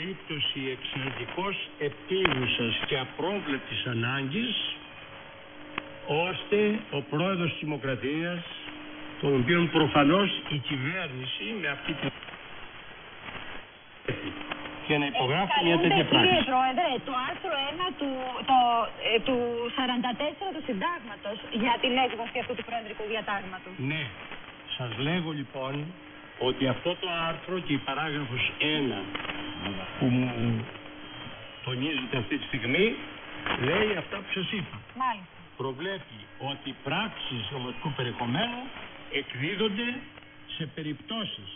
περίπτωση εξαιρετικώς επίγουσας και απρόβλεπτης ανάγκης ώστε ο πρόεδρος της Δημοκρατίας τον οποίο προφανώς η κυβέρνηση με αυτή την και να υπογράφει μια τέτοια πράξη. Κύριε Πρόεδρε, το άρθρο 1 του, το, ε, του 44 του Συντάγματος για την έκδοση αυτού του Προεδρικού Διατάγματος. Ναι. Σας λέγω λοιπόν ότι αυτό το άρθρο και η παράγραφος 1 που μου τονίζεται αυτή τη στιγμή λέει αυτά που σας είπα. Μάλιστα. Προβλέπει ότι πράξεις νομοτικού περιεχομένου εκδίδονται σε περιπτώσεις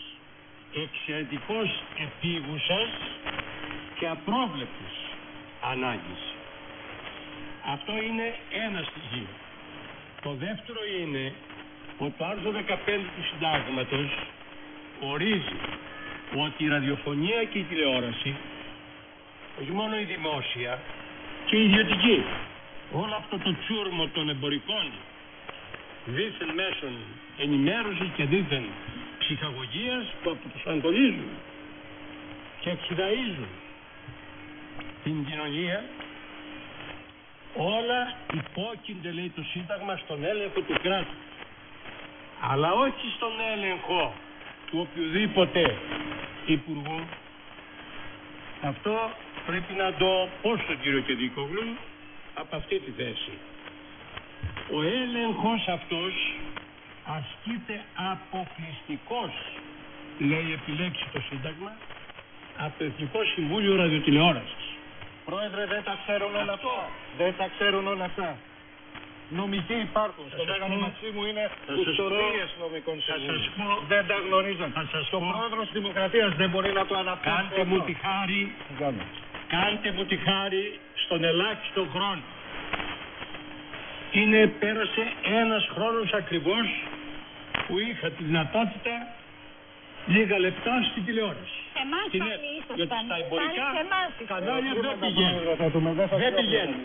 εξαιρετικώς επίγουσας και απρόβλεπτης ανάγκης. Αυτό είναι ένα στοιχείο. Το δεύτερο είναι ότι το άρθρο 15 του συντάγματος ορίζει ότι η ραδιοφωνία και η τηλεόραση, όχι μόνο η δημόσια και η ιδιωτική, όλο αυτό το τσούρμο των εμπορικών δίθεν μέσων ενημέρωσης και δίθεν ψυχαγωγίας που αποσανατολίζουν και εξουδαίζουν την κοινωνία όλα υπόκεινται λέει το Σύνταγμα στον έλεγχο του κράτους. Αλλά όχι στον έλεγχο του οποιοδήποτε υπουργού αυτό πρέπει να το πω στον κύριο Κεντρικόγλου από αυτή τη θέση ο έλεγχος αυτός ασκείται αποκλειστικός, λέει επιλέξει το Σύνταγμα, από το Εθνικό Συμβούλιο Ραδιοτηλεόρασης. Πρόεδρε, δεν τα ξέρουν όλα αυτά. Δεν τα ξέρουν όλα αυτά. Νομικοί υπάρχουν. Στο σας Μέγανο πω- Μαξίμου είναι θα σας ιστορίες πω- νομικών θα σας συμβούλων. πω- Δεν τα γνωρίζουν. Θα σας Το πω- πρόεδρος της Δημοκρατίας δεν μπορεί να το αναφέρει. Κάντε μου τη χάρη, Κάνω. κάντε μου τη χάρη στον ελάχιστο χρόνο. Είναι, πέρασε ένας χρόνος ακριβώς που είχα τη δυνατότητα λίγα λεπτά στη τηλεόραση. Σε εμάς Στην πάλι ΕΡΤ. ήσασταν. Γιατί στα Πάλι εμπορικά σε εμάς κανάλια ήσασταν. δεν πηγαίνουν. Δεν πηγαίνουν.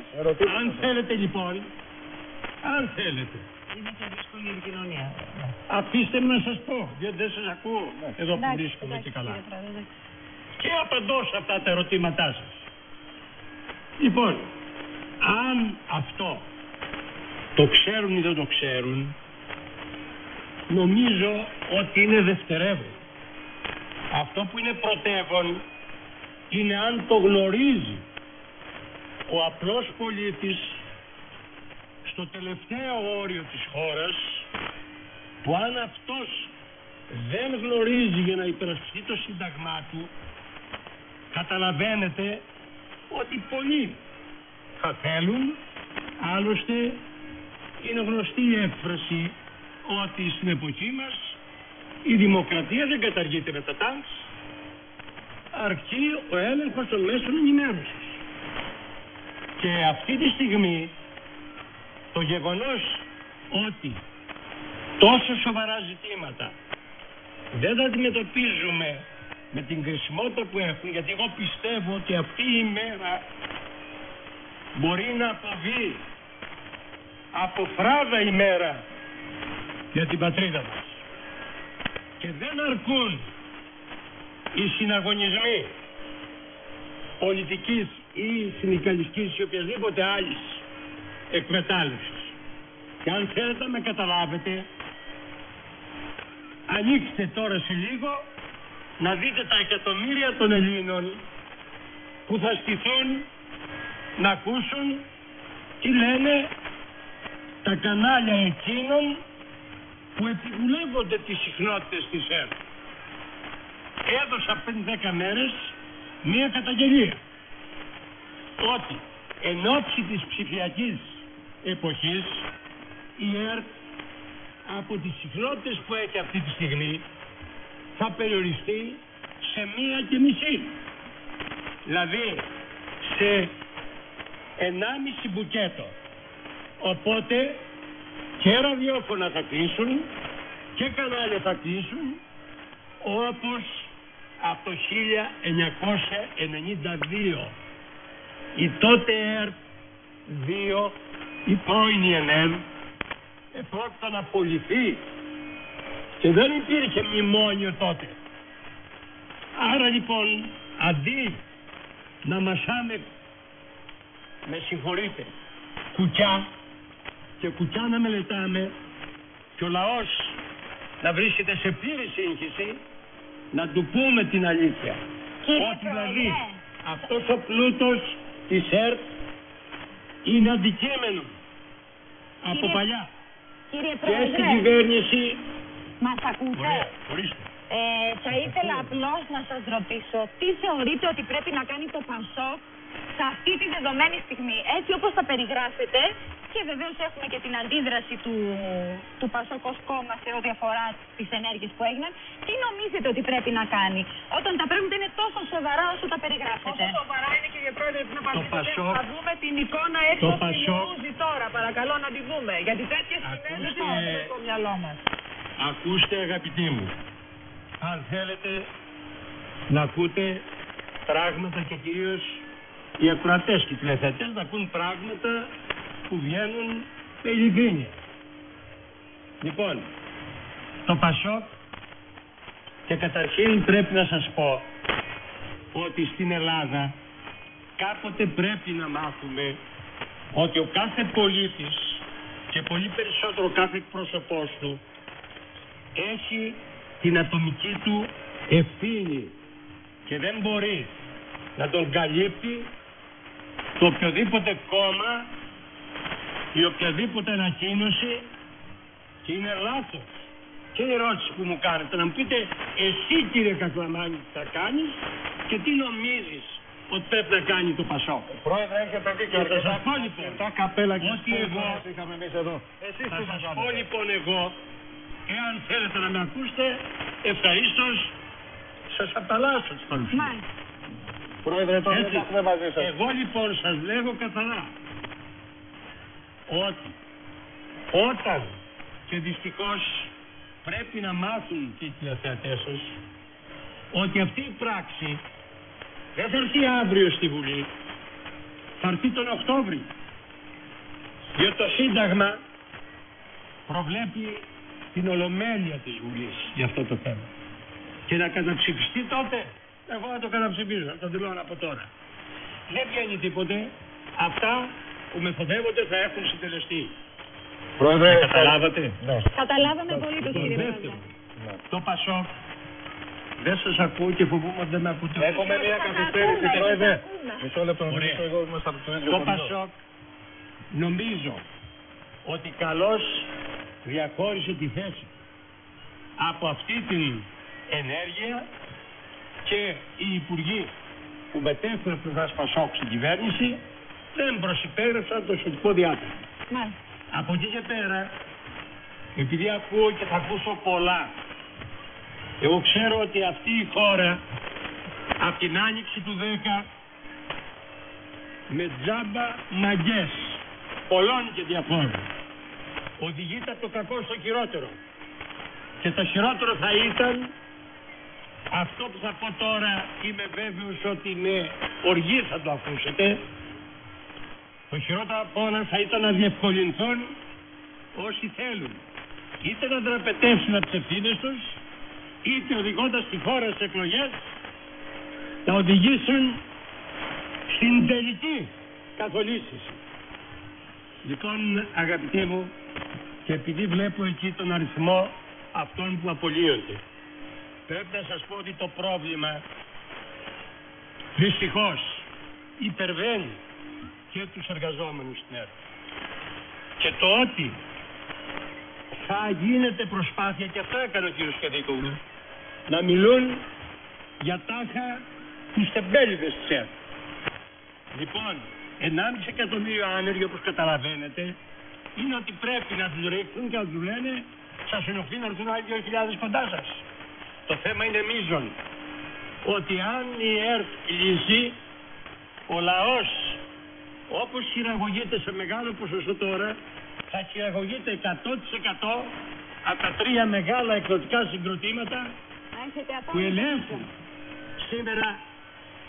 Αν θέλετε λοιπόν, αν θέλετε, Είναι και δύσκολη η επικοινωνία. αφήστε με να σας πω, γιατί δεν σας ακούω εδώ που Εντάξει, βρίσκομαι εντάξει, και καλά. κύριε Πρόεδρε, εντάξει. Και απαντώ σε αυτά τα ερωτήματά σας. Λοιπόν, αν αυτό το ξέρουν ή δεν το ξέρουν, νομίζω ότι είναι δευτερεύον. Αυτό που είναι πρωτεύον είναι αν το γνωρίζει ο απλός πολίτης στο τελευταίο όριο της χώρας που αν αυτός δεν γνωρίζει για να υπερασπιστεί το σύνταγμά του καταλαβαίνετε ότι πολλοί θα θέλουν άλλωστε είναι γνωστή η έκφραση ότι στην εποχή μας η δημοκρατία δεν καταργείται με τα τάγκς αρκεί ο έλεγχος των μέσων ενημέρωσης. Και αυτή τη στιγμή το γεγονός ότι τόσο σοβαρά ζητήματα δεν τα αντιμετωπίζουμε με την κρισιμότητα που έχουν γιατί εγώ πιστεύω ότι αυτή η μέρα μπορεί να αποβεί από φράδα ημέρα για την πατρίδα μας. Και δεν αρκούν οι συναγωνισμοί πολιτικής ή συνδικαλιστικής ή οποιασδήποτε άλλης εκμετάλλευσης και αν θέλετε να με καταλάβετε ανοίξτε τώρα σε λίγο να δείτε τα εκατομμύρια των Ελλήνων που θα στηθούν να ακούσουν τι λένε τα κανάλια εκείνων που επιβουλεύονται τις συχνότητες της ΕΡΤ. Έδωσα πριν 10 μέρες μία καταγγελία ότι εν ώψη της ψηφιακής εποχής η ΕΡΤ από τις συχνότητες που έχει αυτή τη στιγμή θα περιοριστεί σε μία και μισή. Δηλαδή σε 1,5 μπουκέτο. Οπότε και ραδιόφωνα θα κλείσουν και κανάλια θα κλείσουν όπως από το 1992 η τότε ΕΡΤ 2 η πρώην η ΕΝΕΔ επρόκειται να απολυθεί και δεν υπήρχε μνημόνιο τότε. Άρα λοιπόν αντί να μασάμε, με συγχωρείτε, κουκιά και κουκιά να μελετάμε και ο λαός να βρίσκεται σε πλήρη σύγχυση να του πούμε την αλήθεια. Κύριε Ότι δηλαδή Πρόεδρε, αυτός ο πλούτος της ΕΡΤ είναι αντικείμενο από Κύριε παλιά κύριε και στην Πρόεδρε, κυβέρνηση. μας ακούτε; Ωραία, ορίστε. Ε, θα ήθελα απλώς να σας ρωτήσω τι θεωρείτε ότι πρέπει να κάνει το ΠΑΣΟΚ σε αυτή τη δεδομένη στιγμή, έτσι όπως τα περιγράφετε και βεβαίως έχουμε και την αντίδραση του, του ΠΑΣΟΚ ως κόμμα σε ό,τι αφορά τις ενέργειες που έγιναν. Τι νομίζετε ότι πρέπει να κάνει όταν τα πράγματα είναι τόσο σοβαρά όσο τα περιγράφετε; Όσο σοβαρά είναι κύριε Πρόεδρε να παρακολουθείτε. Πασόκ- Θα δούμε την εικόνα έξω Το στην Πασόκ- Ούζη τώρα. Παρακαλώ να τη δούμε. Γιατί τέτοιες σκηνές δεν Ακούστε- έχουμε στο μυαλό μας. Ακούστε αγαπητοί μου, αν θέλετε να ακούτε πράγματα και κυρίως οι ακροατές και οι τηλεθεατές να ακούν πράγματα που βγαίνουν με ειλικρίνεια. Λοιπόν, το Πασόκ και καταρχήν πρέπει να σας πω ότι στην Ελλάδα κάποτε πρέπει να μάθουμε ότι ο κάθε πολίτης και πολύ περισσότερο κάθε εκπρόσωπός του έχει την ατομική του ευθύνη και δεν μπορεί να τον καλύπτει το οποιοδήποτε κόμμα ή οποιαδήποτε ανακοίνωση και είναι λάθος. Και η ερώτηση που μου κάνετε, να μου πείτε εσύ κύριε Κακλαμάνη τι θα κάνεις και τι νομίζεις ότι πρέπει να κάνει το Πασόκ. Πρόεδρε, έχετε δίκιο. Και θα σας πω, λοιπόν, αρκετά καπέλα και ότι σπόρους εγώ- μας είχαμε εμείς εδώ. Εσείς Θα τι θα σας πω κάνετε. λοιπόν εγώ, εάν θέλετε να με ακούσετε, ευχαρίστως σας απαλλάσσω τις παρουσίες. Μάλιστα. Πρόεδρε, τώρα δεν Έτσι. τα έχουμε μαζί σας. Εγώ λοιπόν σας λέγω καθαρά ότι όταν και δυστυχώς πρέπει να μάθουν και οι τηλεθεατές σας ότι αυτή η πράξη δεν θα έρθει αύριο στη Βουλή, θα έρθει τον Οκτώβρη. Διότι το Σύνταγμα προβλέπει την ολομέλεια της Βουλής για αυτό το θέμα. Και να καταψηφιστεί τότε, εγώ θα το καταψηφίσω, θα το δηλώνω από τώρα. Δεν βγαίνει τίποτε. Αυτά που μεθοδεύονται θα έχουν συντελεστεί. Πρόεδρε, Καταλάβατε; Ναι. Καταλάβαμε πολύ το Το κύριε δεύτερο, Πρόεδρε. το Πασόκ, δεν σας ακούω και φοβούμαι ότι δεν με ακούτε. Έχουμε μια Σας καθυστέρηση, ακούμε, Πρόεδρε. σας ακούμε. Μισό λεπτό να Ωραία. μιλήσω εγώ, είμαστε από το ίδιο Το χωριό. Πασόκ νομίζω ότι καλώς διαχώρισε τη θέση του από αυτή την ενέργεια και οι υπουργοί που μετέφεραν το Πασόκ στην κυβέρνηση δεν προσυπέγραψαν το σχετικό διάταγμα. Μάλιστα. Από εκεί και πέρα, επειδή ακούω και θα ακούσω πολλά, εγώ ξέρω ότι αυτή η χώρα από την άνοιξη του 10 με τζάμπα μαγκές πολλών και διαφόρων οδηγείται από το κακό στο χειρότερο. Και το χειρότερο θα ήταν αυτό που θα πω τώρα είμαι βέβαιος ότι με οργή θα το ακούσετε το χειρότερο από όλα θα ήταν να διευκολυνθούν όσοι θέλουν είτε να δραπετεύσουν από τις ευθύνες τους είτε οδηγώντας τη χώρα σε εκλογές να οδηγήσουν στην τελική καθολίσθηση. Λοιπόν αγαπητοί μου και επειδή βλέπω εκεί τον αριθμό αυτών που απολύονται πρέπει να σας πω ότι το πρόβλημα δυστυχώς υπερβαίνει και τους εργαζόμενους στην ΕΡΤ. Και το ότι θα γίνεται προσπάθεια και αυτό έκανε ο κύριος Κεδίκογλου να μιλούν για τάχα τους τεμπέληδες της ΕΡΤ. Λοιπόν, 1,5 εκατομμύριο άνεργοι όπως καταλαβαίνετε είναι ότι πρέπει να τους ρίχνουν και να τους λένε σας ενοχλεί να έρθουν άλλοι 2.000 κοντά σας. Το θέμα είναι μείζον. Ότι αν η ΕΡΤ λύσει, ο λαός όπως χειραγωγείται σε μεγάλο ποσοστό τώρα, θα χειραγωγείται 100% από τα τρία μεγάλα εκδοτικά συγκροτήματα Να έχετε που απόλυτο ελέγχουν σήμερα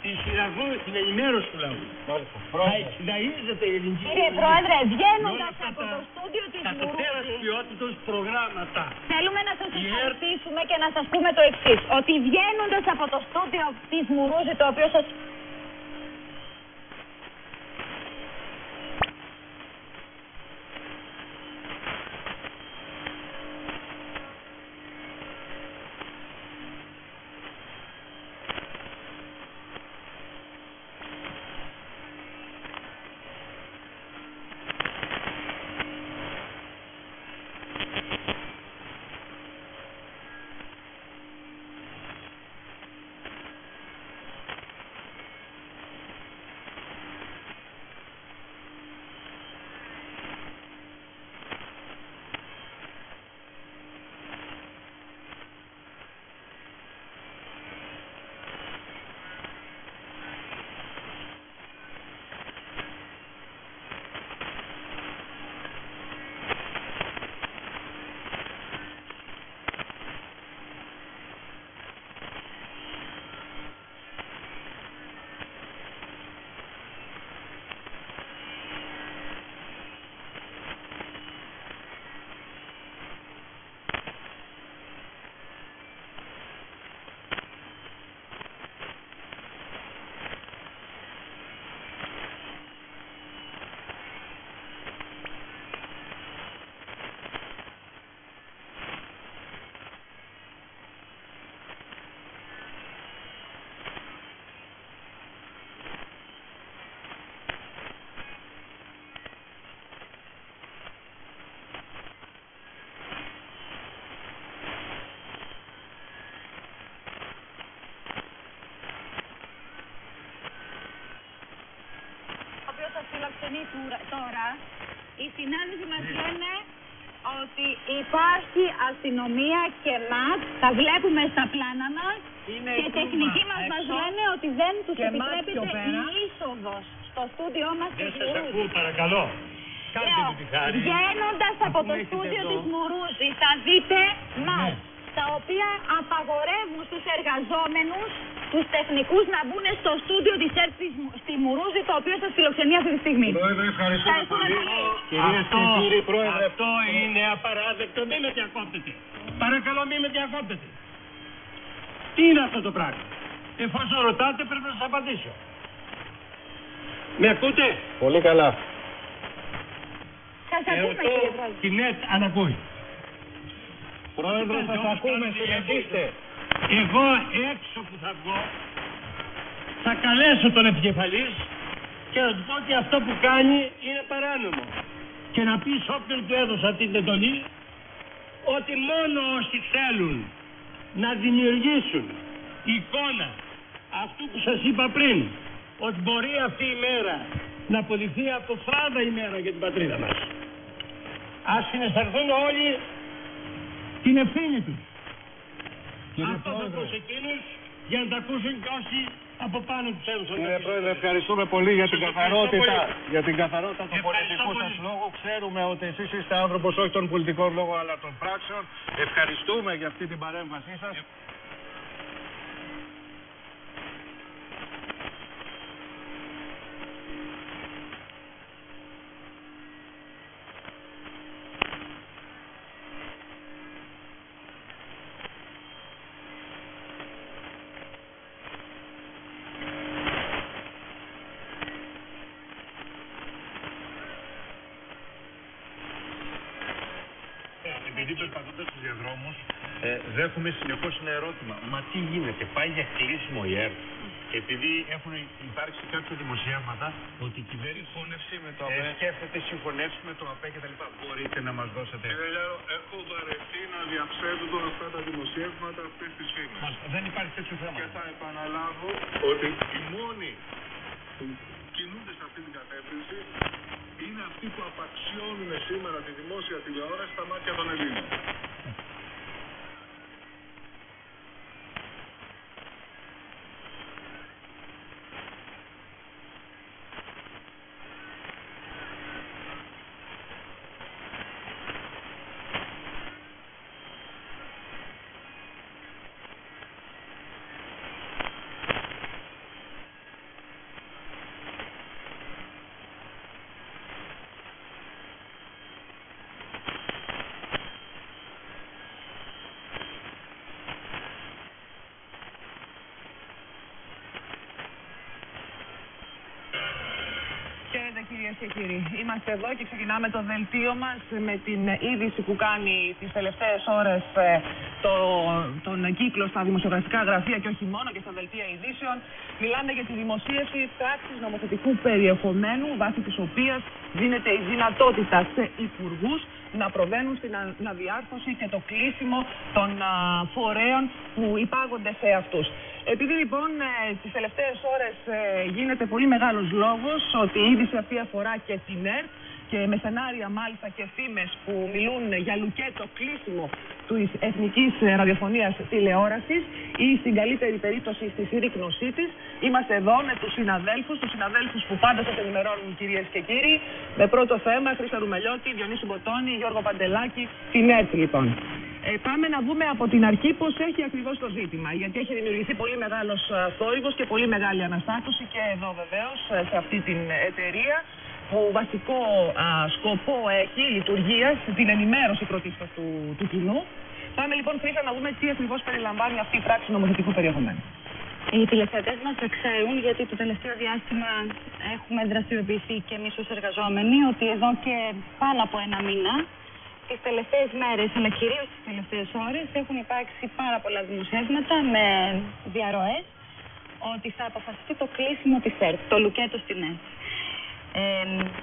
τη χειραγώγηση, την ενημέρωση του λαού. Μάλιστα. Θα Πρόεδρε. εξυδαίζεται η ελληνική Κύριε κοινωνία Πρόεδρε, με όλα βγαίνοντας αυτά από τα- το στούντιο της τα τέρας Βουρούζη, ποιότητος προγράμματα. θέλουμε να σας Η ΕΡΤ- ευχαριστήσουμε και να σας πούμε το εξής. Ότι βγαίνοντας από το στούντιο της Μουρούζη, το οποίο σας τούρα- τώρα οι συνάδελφοι μας λένε ότι υπάρχει αστυνομία και ΜΑΤ, τα βλέπουμε στα πλάνα μας Είναι και η τεχνικοί Κούβα μας μας έξω. λένε ότι δεν τους και ΜΑΤ επιτρέπεται πιο πέρα. η είσοδος στο στούντιό μας Δεν της σας Μουρούζης. ακούω παρακαλώ. Κάντε Λέω, μου τη χάρη. βγαίνοντας από το έχετε στούντιο εδώ. της Μουρούζης θα δείτε ΜΑΤ, Ναι. τα οποία απαγορεύουν στους εργαζόμενους, τους τεχνικούς να μπουν στο στούντιο της ΕΡΤ της Μου- στη Μουρούζη, το οποίο σας φιλοξενεί αυτή τη στιγμή. Πρόεδρε, ευχαριστούμε Ευχαριστούμε πολύ. πολύ. Κυρίες και κύριοι, Πρόεδρε, αυτό είναι απαράδεκτο. Μην με διακόπτετε. Παρακαλώ μην με διακόπτετε. Τι είναι αυτό το πράγμα; Εφόσον ρωτάτε πρέπει να σας απαντήσω. Με ακούτε; πολύ καλά. Σας ακούμε Ερωτώ κύριε Πρόεδρε. την ΕΤ αν ακούει. Πρόεδρε, Όπως σας ακούμε, κάνετε, συνεχίστε. Εγώ έξω που θα βγω θα καλέσω τον επικεφαλής και να του πω ότι αυτό που κάνει είναι παράνομο. Και να πεις σε όποιον του έδωσα την εντολή ότι μόνο όσοι θέλουν να δημιουργήσουν εικόνα αυτού που σας είπα πριν ότι μπορεί αυτή η μέρα να αποδειχθεί από φράδα ημέρα για την πατρίδα μας. Ας συναισθανθούν όλοι την ευθύνη τους. Κύριε Αυτός θα Πρόεδρε. πω σε εκείνους για να τα ακούσουν και όσοι από πάνω τους έδωσαν. Κύριε τα Πρόεδρε, ευχαριστούμε πολύ για την Σας ευχαριστώ καθαρότητα, πολύ. για την καθαρότητα του Ευχαριστώ πολιτικού πολύ. σας λόγου. Ξέρουμε ότι εσείς είστε άνθρωπος όχι των πολιτικών λόγων αλλά των πράξεων. Ευχαριστούμε για αυτή την παρέμβασή σας. Δέχομαι συνεχώς ένα ερώτημα. Μα τι γίνεται, πάει για κλείσιμο η ΕΡΤ; Επειδή έχουν υπάρξει κάποια δημοσιεύματα ότι η κυβέρνηση Συμφωνεύσει με το ε, ΑΠΕ. σκέφτεται συμφωνεύσει με το ΑΠΕ κτλ. Μπορείτε να μας δώσετε. Κύριε Λιάρο, έχω βαρεθεί να διαψεύδω αυτά τα δημοσιεύματα αυτές τις φήμες. Μας, δεν υπάρχει τέτοιο θέμα. Και θα επαναλάβω ότι οι μόνοι που κινούνται σε αυτή την κατεύθυνση είναι αυτοί που απαξιώνουν σήμερα τη δημόσια τηλεόραση στα μάτια των Ελλήνων. Χαίρετε κυρίες και κύριοι. Είμαστε εδώ και ξεκινάμε το δελτίο μας με την είδηση που κάνει τις τελευταίες ώρες το, τον κύκλο στα δημοσιογραφικά γραφεία και όχι μόνο και στα δελτία ειδήσεων. Μιλάμε για τη δημοσίευση πράξη νομοθετικού περιεχομένου, βάσει της οποίας δίνεται η δυνατότητα σε υπουργούς να προβαίνουν στην α- αναδιάρθρωση και το κλείσιμο των α, φορέων που υπάγονται σε αυτούς. Επειδή λοιπόν ε, τις τελευταίες ώρες ε, γίνεται πολύ μεγάλος λόγος ότι η είδηση αυτή αφορά και την ΕΡΤ και με σενάρια μάλιστα και φήμες που μιλούν για λουκέτο κλείσιμο της Εθνικής ε, Ραδιοφωνίας Τηλεόρασης ή στην καλύτερη περίπτωση στη συρρήκνωσή της. Είμαστε εδώ με τους συναδέλφους, τους συναδέλφους που πάντα σας ενημερώνουν κυρίες και κύριοι. Με πρώτο θέμα Χρήστα Ρουμελιώτη, Διονύση Μποτώνη, Γιώργο Παντελάκη, την ΕΡΤ λοιπόν. Ε, πάμε να δούμε από την αρχή πώς έχει ακριβώς το ζήτημα. Γιατί έχει δημιουργηθεί πολύ μεγάλος α, θόρυβος και πολύ μεγάλη αναστάτωση και εδώ βεβαίως ε, σε αυτή την εταιρεία που βασικό α, σκοπό έχει λειτουργία την ενημέρωση πρωτίστως του, του κοινού. Πάμε λοιπόν Χρήστα να δούμε τι ακριβώς περιλαμβάνει αυτή η πράξη νομοθετικού περιεχομένου. Οι τηλεθεατές μας το ξέρουν γιατί το τελευταίο διάστημα έχουμε δραστηριοποιηθεί και εμείς ως εργαζόμενοι ότι εδώ και πάνω από ένα μήνα τις τελευταίες μέρες αλλά κυρίως τις τελευταίες ώρες έχουν υπάρξει πάρα πολλά δημοσιεύματα με διαρροές ότι θα αποφασιστεί το κλείσιμο της ΕΡΤ, το λουκέτο στην ΕΡΤ. Ε,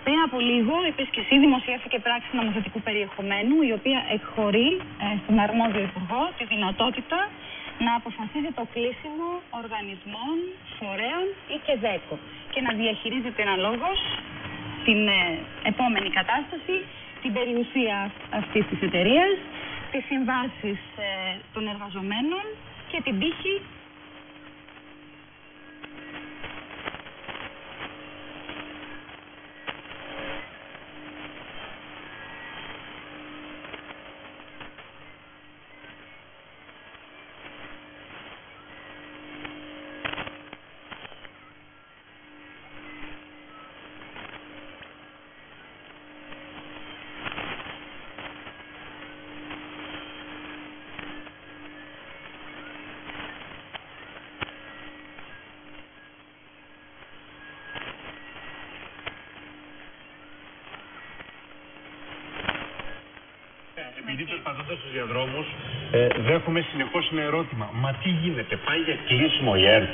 πριν από λίγο, επίσης και εσύ, δημοσιεύθηκε πράξη νομοθετικού περιεχομένου, η οποία εκχωρεί ε, στον αρμόδιο υπουργό τη δυνατότητα να αποφασίζει το κλείσιμο οργανισμών, φορέων ή και δέκο και να διαχειρίζεται αναλόγως την ε, επόμενη κατάσταση, την περιουσία αυτής της εταιρείας, τις συμβάσεις ε, των εργαζομένων και την τύχη Επειδή περπατώντα στου διαδρόμους, ε, δέχομαι συνεχώς ένα ερώτημα. Μα τι γίνεται, πάει για κλείσιμο η ΕΡΤ;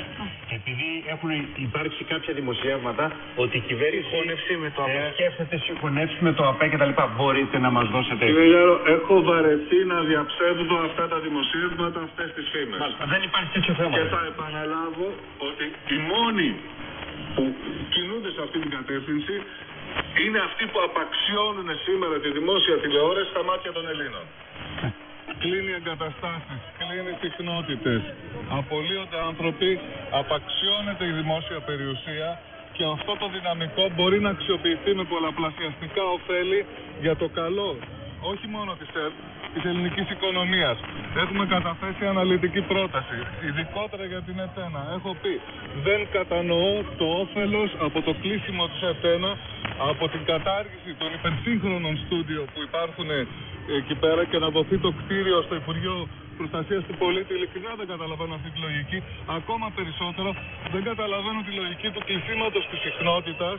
Επειδή έχουν υπάρξει κάποια δημοσιεύματα ότι η κυβέρνηση Συγχώνευση με το ΑΠΕ. ε, σκέφτεται συγχωνεύσει με το ΑΠΕ κτλ. Μπορείτε να μας δώσετε. Κύριε Γιώργο, έχω βαρεθεί να διαψεύδω αυτά τα δημοσίευματα, αυτές τις φήμες. Μάλιστα, δεν υπάρχει τέτοιο θέμα. Και θα επαναλάβω ότι οι μόνοι που κινούνται σε αυτή την κατεύθυνση είναι αυτοί που απαξιώνουν σήμερα τη δημόσια τηλεόραση στα μάτια των Ελλήνων. Κλείνει εγκαταστάσεις, κλείνει συχνότητες, απολύονται άνθρωποι, απαξιώνεται η δημόσια περιουσία και αυτό το δυναμικό μπορεί να αξιοποιηθεί με πολλαπλασιαστικά ωφέλη για το καλό όχι μόνο της ΕΡΤ, της ελληνικής οικονομίας. Έχουμε καταθέσει αναλυτική πρόταση, ειδικότερα για την ΕΤΕΝΑ. Έχω πει, δεν κατανοώ το όφελος από το κλείσιμο της ΕΤΕΝΑ, από την κατάργηση των υπερσύγχρονων στούντιο που υπάρχουν ε, εκεί πέρα και να δοθεί το κτίριο στο Υπουργείο Προστασίας του Πολίτη. Ειλικρινά δεν καταλαβαίνω αυτή τη λογική. Ακόμα περισσότερο δεν καταλαβαίνω τη λογική του κλεισίματος της συχνότητας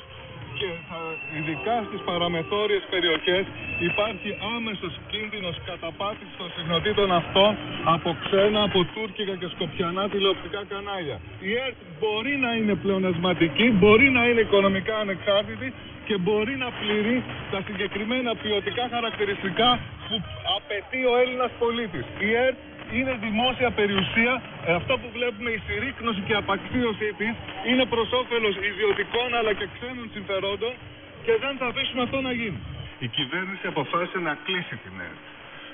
και θα, ειδικά στις παραμεθόριες περιοχές υπάρχει άμεσος κίνδυνος καταπάτησης των συχνοτήτων αυτών από ξένα, από τουρκικά και σκοπιανά τηλεοπτικά κανάλια. Η ΕΡΤ μπορεί να είναι πλεονασματική, μπορεί να είναι οικονομικά ανεξάρτητη και μπορεί να πληρεί τα συγκεκριμένα ποιοτικά χαρακτηριστικά που απαιτεί ο Έλληνας πολίτης. Η ΕΡΤ είναι δημόσια περιουσία. Ε, αυτό που βλέπουμε η συρρήκνωση και απαξίωσή της είναι προς όφελος ιδιωτικών αλλά και ξένων συμφερόντων και δεν θα αφήσουμε αυτό να γίνει. Η κυβέρνηση αποφάσισε να κλείσει την ΕΡΤ.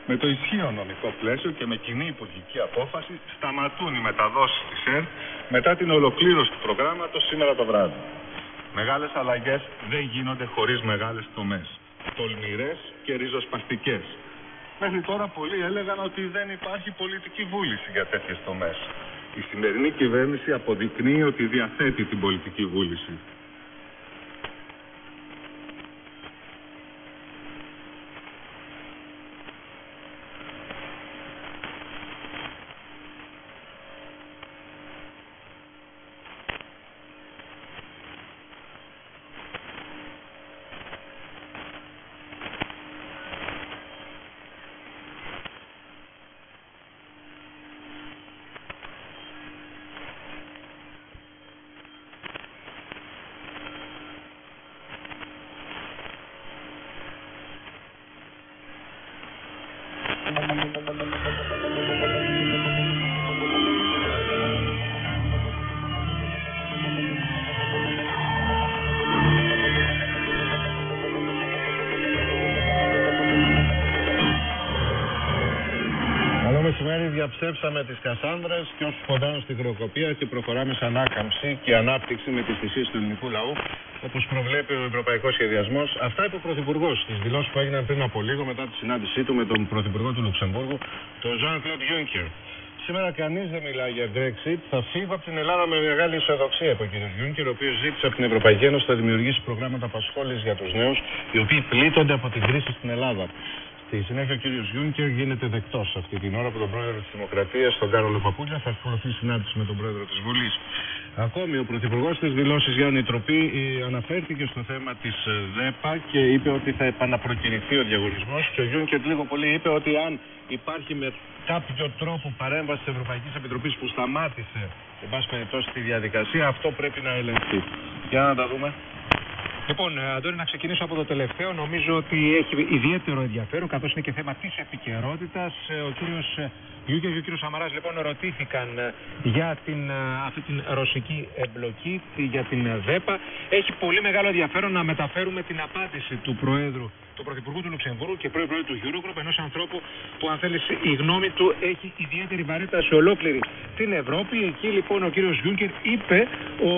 Με το ισχύον νομικό πλαίσιο και με κοινή υπουργική απόφαση σταματούν οι μεταδόσεις της ΕΡΤ μετά την ολοκλήρωση του προγράμματος σήμερα το βράδυ. Μεγάλες αλλαγές δεν γίνονται χωρίς μεγάλες τομές. Τολμηρές και ριζοσπαστικές. Μέχρι τώρα πολλοί έλεγαν ότι δεν υπάρχει πολιτική βούληση για τέτοιες τομές. Η σημερινή κυβέρνηση αποδεικνύει ότι διαθέτει την πολιτική βούληση. Μεσημέρι, διαψεύσαμε τις Κασάνδρες και όσους ποντάρουν στην χρεοκοπία και προχωράμε σε ανάκαμψη και ανάπτυξη με τις θυσίες του ελληνικού λαού, όπως προβλέπει ο Ευρωπαϊκός Σχεδιασμός. Αυτά είπε ο Πρωθυπουργός στις δηλώσεις που έγιναν πριν από λίγο μετά τη συνάντησή του με τον Πρωθυπουργό του Λουξεμβούργου, τον Jean Claude Juncker. Σήμερα κανείς δεν μιλάει για Brexit. Θα φύγω από την Ελλάδα με μεγάλη αισιοδοξία, είπε ο κ. Γιούνκερ, ο οποίος ζήτησε από την Ευρωπαϊκή Ένωση να δημιουργήσει προγράμματα απασχόλησης για τους νέους, οι οποίοι πλήττονται από την κρίση στην Ελλάδα. Στη συνέχεια ο κ. Γιούνκερ γίνεται δεκτός αυτή την ώρα από τον πρόεδρο της Δημοκρατίας, τον Κάρολο Παπούλια. Θα ακολουθεί συνάντηση με τον πρόεδρο της Βουλής. Ακόμη ο Πρωθυπουργός της δηλώσει Γιάννη Τροπή ε, αναφέρθηκε στο θέμα της ΔΕΠΑ και είπε ότι θα επαναπροκηρυθεί ο διαγωνισμός. Και ο Γιούνκερ λίγο πολύ είπε ότι αν υπάρχει με κάποιο τρόπο παρέμβαση της Ευρωπαϊκής Επιτροπής που σταμάτησε, εν πάση περιπτώσει, τη διαδικασία, αυτό πρέπει να ελεγχθεί. Για να τα δούμε. Λοιπόν, ε, Αντώνη, να ξεκινήσω από το τελευταίο. Νομίζω ότι έχει ιδιαίτερο ενδιαφέρον, καθώς είναι και θέμα της επικαιρότητας. Ο κύριος Γιούγκερ και ο κύριος Σαμαράς λοιπόν ρωτήθηκαν ε, για την, ε, αυτή την ρωσική εμπλοκή, τη- για την ε, ΔΕΠΑ. Έχει πολύ μεγάλο ενδιαφέρον να μεταφέρουμε την απάντηση του Προέδρου, του Πρωθυπουργού του Λουξεμβούργου και πρώην Προέδρου του Eurogroup, ενός ανθρώπου που, αν θέλεις, η γνώμη του έχει ιδιαίτερη βαρύτητα σε ολόκληρη την Ευρώπη. Εκεί λοιπόν ο κύριος Γιούγκερ είπε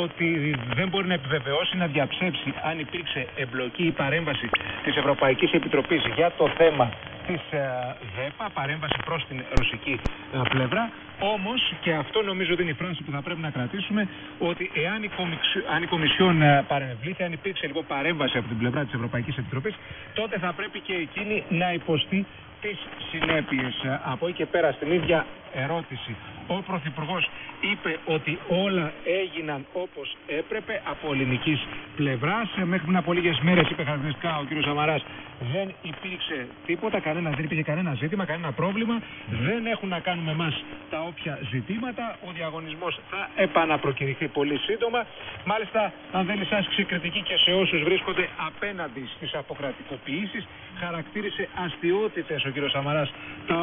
ότι δεν μπορεί να επιβεβαιώσει, να διαψεύσει αν υπήρξε εμπλοκή ή παρέμβαση της Ευρωπαϊκής Επιτροπής για το θέμα της ε, ΔΕΠΑ, παρέμβαση προς την ρωσική ε, πλευρά. Όμως, και αυτό νομίζω ότι είναι η φράση που θα πρέπει να κρατήσουμε, ότι εάν η, Κομιξ- αν η Κομισιόν ε, παρεμβλήθη, αν υπήρξε λοιπόν παρέμβαση από την πλευρά της Ευρωπαϊκής Επιτροπής, τότε θα πρέπει και εκείνη να υποστεί τις συνέπειες. Ε, Από εκεί και πέρα στην ίδια ερώτηση, ο Πρωθυπουργός είπε ότι όλα έγιναν όπως έπρεπε από ελληνικής πλευράς. Ε, Μέχρι πριν από λίγες μέρες είπε χαρακτηριστικά ο κ. Σαμαράς δεν υπήρξε τίποτα, κανένα, δεν υπήρχε κανένα ζήτημα, κανένα πρόβλημα. Δεν έχουν να κάνουν με εμάς τα όποια ζητήματα. Ο διαγωνισμός θα επαναπροκηρυχθεί πολύ σύντομα. Μάλιστα, αν δεν άσκησε κριτική και σε όσους βρίσκονται απέναντι στις αποκρατικοποιήσεις, χαρακτήρισε αστιότητες ο κ. Σαμαράς τα